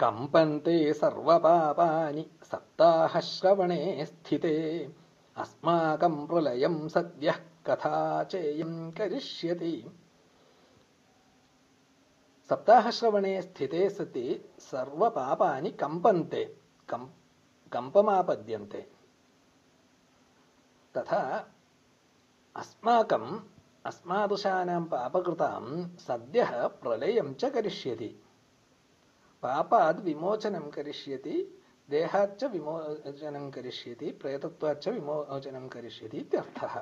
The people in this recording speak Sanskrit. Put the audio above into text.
कम्पन्ते सर्वपापानि सप्ताहश्रवणे स्थिते। अस्माकं प्रलयं सद्यः कथा चेयं करिष्यति सप्ताहश्रवणे स्थिते सति सर्वपापानि कम्पन्ते कम्पमापद्यन्ते। तथा अस्माकम् अस्मादृशानां पापकृतां सद्यः प्रलयं च करिष्यति पापाद् विमोचनं करिष्यति देहाच्च विमोचनं करिष्यति प्रेतत्वाच्च विमोचनं करिष्यति इत्यर्थः